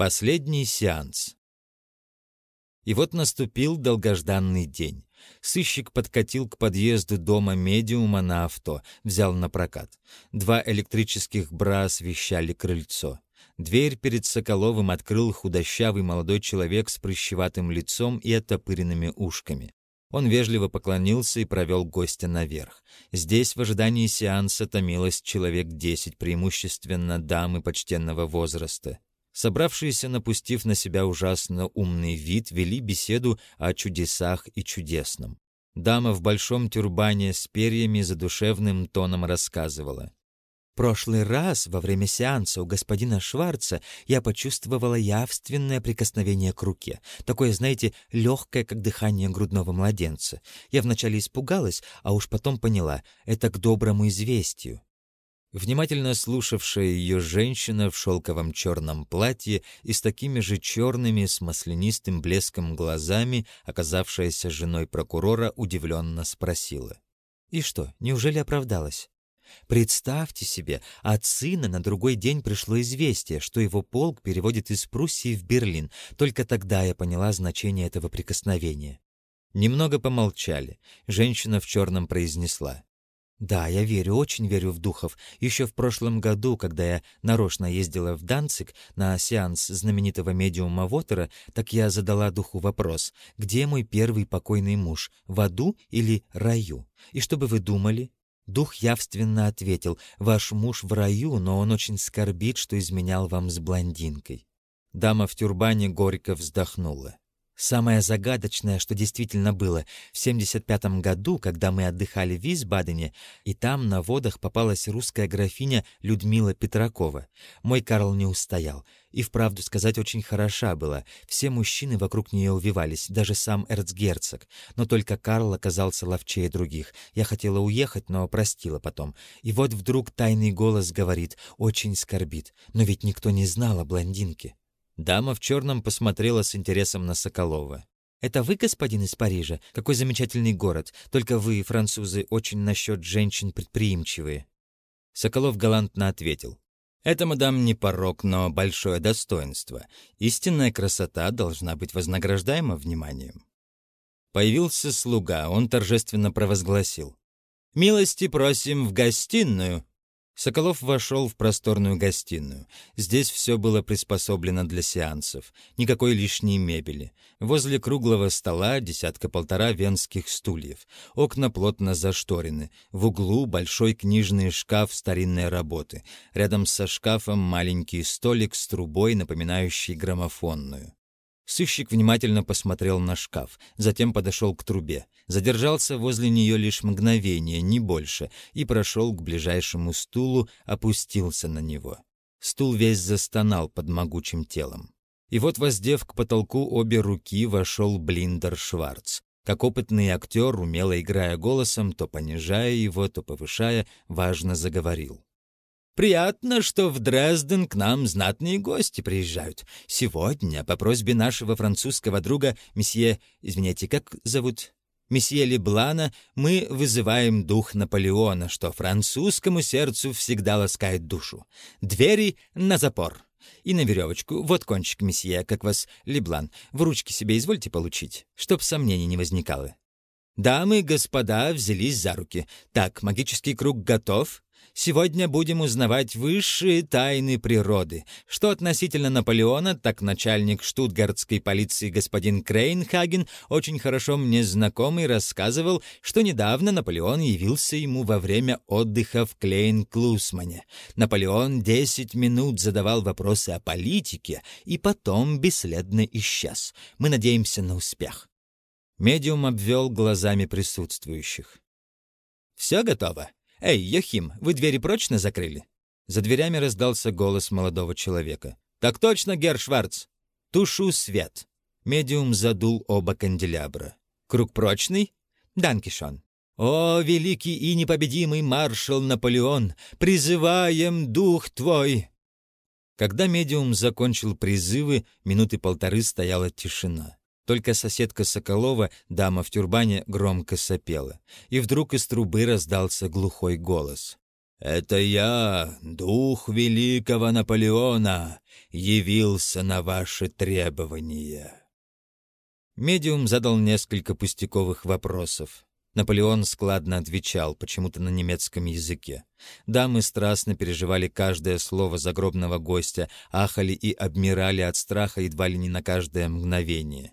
Последний сеанс. И вот наступил долгожданный день. Сыщик подкатил к подъезду дома медиума на авто, взял на прокат. Два электрических бра освещали крыльцо. Дверь перед Соколовым открыл худощавый молодой человек с прыщеватым лицом и оттопыренными ушками. Он вежливо поклонился и провел гостя наверх. Здесь в ожидании сеанса томилось человек десять, преимущественно дамы почтенного возраста. Собравшиеся, напустив на себя ужасно умный вид, вели беседу о чудесах и чудесном. Дама в большом тюрбане с перьями задушевным тоном рассказывала. «Прошлый раз, во время сеанса у господина Шварца, я почувствовала явственное прикосновение к руке. Такое, знаете, легкое, как дыхание грудного младенца. Я вначале испугалась, а уж потом поняла — это к доброму известию. Внимательно слушавшая ее женщина в шелковом черном платье и с такими же черными с маслянистым блеском глазами, оказавшаяся женой прокурора, удивленно спросила. «И что, неужели оправдалась?» Представьте себе, от сына на другой день пришло известие, что его полк переводит из Пруссии в Берлин. Только тогда я поняла значение этого прикосновения. Немного помолчали. Женщина в черном произнесла. Да, я верю, очень верю в духов. Еще в прошлом году, когда я нарочно ездила в Данцик на сеанс знаменитого медиума Вотера, так я задала духу вопрос, где мой первый покойный муж, в аду или раю? И что бы вы думали? Дух явственно ответил, ваш муж в раю, но он очень скорбит, что изменял вам с блондинкой. Дама в тюрбане горько вздохнула. Самое загадочное, что действительно было, в 75 году, когда мы отдыхали в Висбадене, и там на водах попалась русская графиня Людмила Петракова. Мой Карл не устоял. И вправду сказать очень хороша была. Все мужчины вокруг нее увивались, даже сам эрцгерцог. Но только Карл оказался ловчее других. Я хотела уехать, но простила потом. И вот вдруг тайный голос говорит, очень скорбит. Но ведь никто не знал о блондинке. Дама в черном посмотрела с интересом на Соколова. «Это вы, господин из Парижа? Какой замечательный город. Только вы, французы, очень насчет женщин предприимчивые». Соколов галантно ответил. «Это, мадам, не порог, но большое достоинство. Истинная красота должна быть вознаграждаема вниманием». Появился слуга, он торжественно провозгласил. «Милости просим в гостиную!» Соколов вошел в просторную гостиную. Здесь все было приспособлено для сеансов. Никакой лишней мебели. Возле круглого стола десятка-полтора венских стульев. Окна плотно зашторены. В углу большой книжный шкаф старинной работы. Рядом со шкафом маленький столик с трубой, напоминающий граммофонную. Сыщик внимательно посмотрел на шкаф, затем подошел к трубе, задержался возле нее лишь мгновение, не больше, и прошел к ближайшему стулу, опустился на него. Стул весь застонал под могучим телом. И вот, воздев к потолку обе руки, вошел Блиндер Шварц. Как опытный актер, умело играя голосом, то понижая его, то повышая, важно заговорил. Приятно, что в Дрезден к нам знатные гости приезжают. Сегодня, по просьбе нашего французского друга, месье... Извините, как зовут? Месье Леблана, мы вызываем дух Наполеона, что французскому сердцу всегда ласкает душу. Двери на запор. И на веревочку. Вот кончик, месье, как вас, Леблан. В ручки себе извольте получить, чтоб сомнений не возникало. Дамы и господа взялись за руки. Так, магический круг готов. Сегодня будем узнавать высшие тайны природы. Что относительно Наполеона, так начальник штутгартской полиции господин Крейнхаген, очень хорошо мне знакомый, рассказывал, что недавно Наполеон явился ему во время отдыха в Клейн-Клусмане. Наполеон десять минут задавал вопросы о политике и потом бесследно исчез. Мы надеемся на успех. Медиум обвел глазами присутствующих. «Все готово?» «Эй, Йохим, вы двери прочно закрыли?» За дверями раздался голос молодого человека. «Так точно, Герр Шварц! Тушу свет!» Медиум задул оба канделябра. «Круг прочный?» «Данкишон!» «О, великий и непобедимый маршал Наполеон, призываем дух твой!» Когда медиум закончил призывы, минуты полторы стояла тишина. Только соседка Соколова, дама в тюрбане, громко сопела. И вдруг из трубы раздался глухой голос. «Это я, дух великого Наполеона, явился на ваши требования». Медиум задал несколько пустяковых вопросов. Наполеон складно отвечал, почему-то на немецком языке. Дамы страстно переживали каждое слово загробного гостя, ахали и обмирали от страха едва ли не на каждое мгновение.